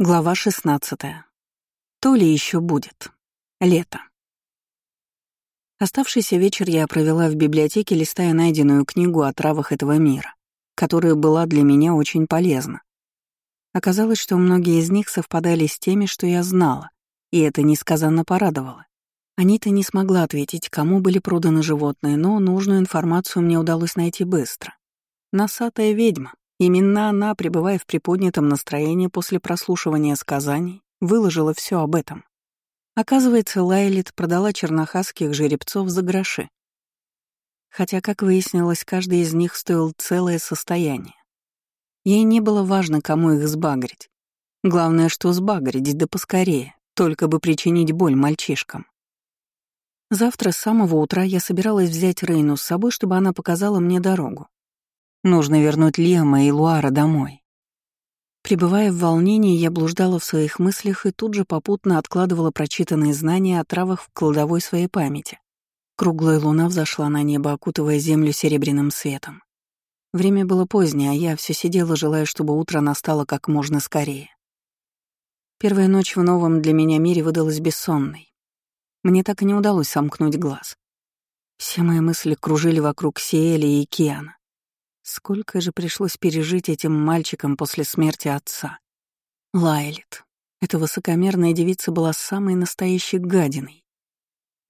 Глава 16. То ли еще будет. Лето. Оставшийся вечер я провела в библиотеке, листая найденную книгу о травах этого мира, которая была для меня очень полезна. Оказалось, что многие из них совпадали с теми, что я знала, и это несказанно порадовало. Анита не смогла ответить, кому были проданы животные, но нужную информацию мне удалось найти быстро. Носатая ведьма, Именно она, пребывая в приподнятом настроении после прослушивания сказаний, выложила все об этом. Оказывается, Лайлит продала чернохасских жеребцов за гроши. Хотя, как выяснилось, каждый из них стоил целое состояние. Ей не было важно, кому их сбагрить. Главное, что сбагрить, да поскорее, только бы причинить боль мальчишкам. Завтра с самого утра я собиралась взять Рейну с собой, чтобы она показала мне дорогу. Нужно вернуть Лема и Луара домой. Пребывая в волнении, я блуждала в своих мыслях и тут же попутно откладывала прочитанные знания о травах в кладовой своей памяти. Круглая луна взошла на небо, окутывая землю серебряным светом. Время было позднее, а я все сидела, желая, чтобы утро настало как можно скорее. Первая ночь в новом для меня мире выдалась бессонной. Мне так и не удалось сомкнуть глаз. Все мои мысли кружили вокруг Сиэли и Киана. Сколько же пришлось пережить этим мальчикам после смерти отца? Лайлит. Эта высокомерная девица была самой настоящей гадиной.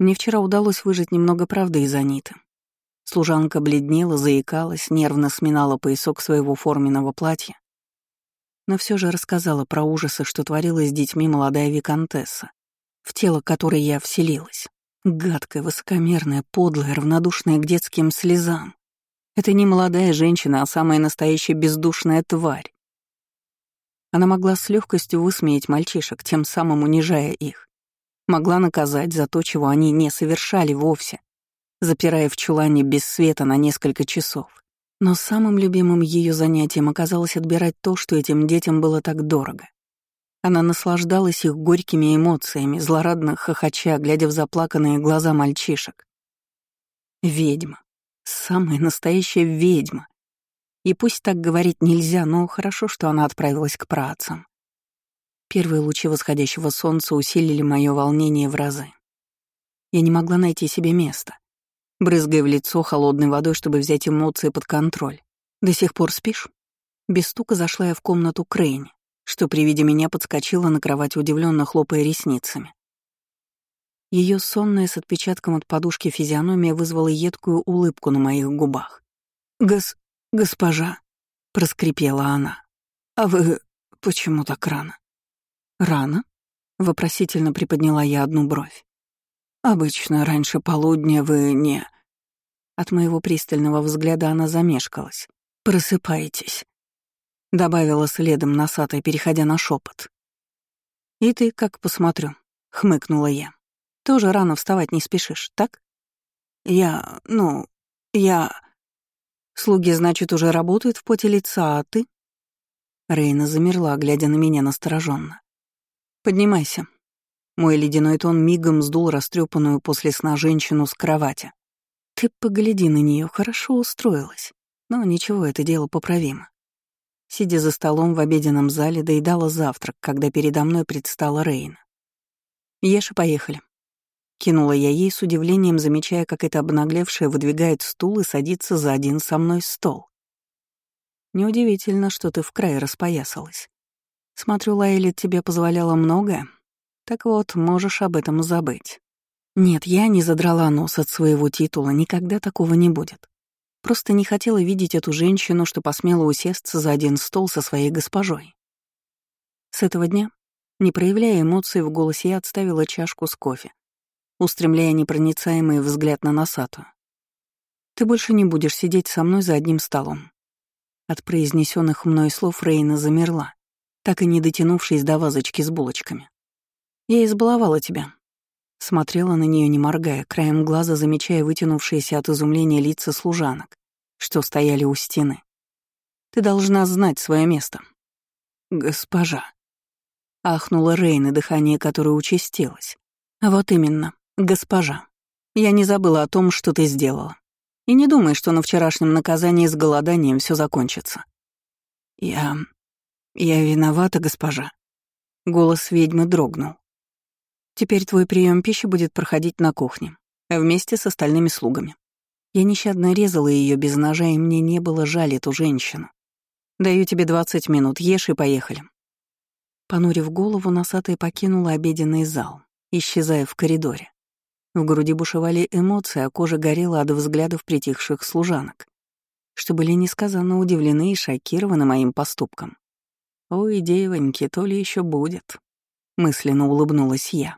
Мне вчера удалось выжать немного правды из Аниты. Служанка бледнела, заикалась, нервно сминала поясок своего форменного платья, но все же рассказала про ужасы, что творилась с детьми молодая виконтесса, в тело которой я вселилась. Гадкая, высокомерная, подлая, равнодушная к детским слезам. Это не молодая женщина, а самая настоящая бездушная тварь. Она могла с легкостью высмеять мальчишек, тем самым унижая их. Могла наказать за то, чего они не совершали вовсе, запирая в чулане без света на несколько часов. Но самым любимым ее занятием оказалось отбирать то, что этим детям было так дорого. Она наслаждалась их горькими эмоциями, злорадно хохоча, глядя в заплаканные глаза мальчишек. Ведьма. Самая настоящая ведьма. И пусть так говорить нельзя, но хорошо, что она отправилась к працам. Первые лучи восходящего солнца усилили мое волнение в разы. Я не могла найти себе места, брызгая в лицо холодной водой, чтобы взять эмоции под контроль. «До сих пор спишь?» Без стука зашла я в комнату Крейни, что при виде меня подскочила на кровать, удивленно хлопая ресницами. Ее сонная с отпечатком от подушки физиономия вызвала едкую улыбку на моих губах. «Гос... госпожа», — проскрипела она, — «а вы почему так рано?» «Рано?» — вопросительно приподняла я одну бровь. «Обычно раньше полудня вы не...» От моего пристального взгляда она замешкалась. «Просыпайтесь», — добавила следом носатой, переходя на шепот. «И ты как посмотрю», — хмыкнула я. Тоже рано вставать не спешишь, так? Я, ну, я... Слуги, значит, уже работают в поте лица, а ты? Рейна замерла, глядя на меня настороженно. Поднимайся. Мой ледяной тон мигом сдул растрепанную после сна женщину с кровати. Ты погляди на нее, хорошо устроилась. Но ничего, это дело поправимо. Сидя за столом в обеденном зале, доедала завтрак, когда передо мной предстала Рейна. Ешь и поехали. Кинула я ей с удивлением, замечая, как эта обнаглевшая выдвигает стул и садится за один со мной стол. Неудивительно, что ты в край распоясалась. Смотрю, Лайли тебе позволяла многое. Так вот, можешь об этом забыть. Нет, я не задрала нос от своего титула, никогда такого не будет. Просто не хотела видеть эту женщину, что посмела усесться за один стол со своей госпожой. С этого дня, не проявляя эмоций в голосе, я отставила чашку с кофе устремляя непроницаемый взгляд на носатую. «Ты больше не будешь сидеть со мной за одним столом». От произнесенных мной слов Рейна замерла, так и не дотянувшись до вазочки с булочками. «Я избаловала тебя». Смотрела на нее, не моргая, краем глаза замечая вытянувшиеся от изумления лица служанок, что стояли у стены. «Ты должна знать свое место». «Госпожа», — ахнула Рейна, дыхание которой участилось. «Вот именно. «Госпожа, я не забыла о том, что ты сделала. И не думай, что на вчерашнем наказании с голоданием все закончится». «Я... я виновата, госпожа». Голос ведьмы дрогнул. «Теперь твой прием пищи будет проходить на кухне, вместе с остальными слугами. Я нещадно резала ее без ножа, и мне не было жаль эту женщину. Даю тебе двадцать минут, ешь и поехали». Понурив голову, носатая покинула обеденный зал, исчезая в коридоре. В груди бушевали эмоции, а кожа горела от взглядов притихших служанок, что были несказанно удивлены и шокированы моим поступком. «Ой, девоньки, то ли еще будет», — мысленно улыбнулась я.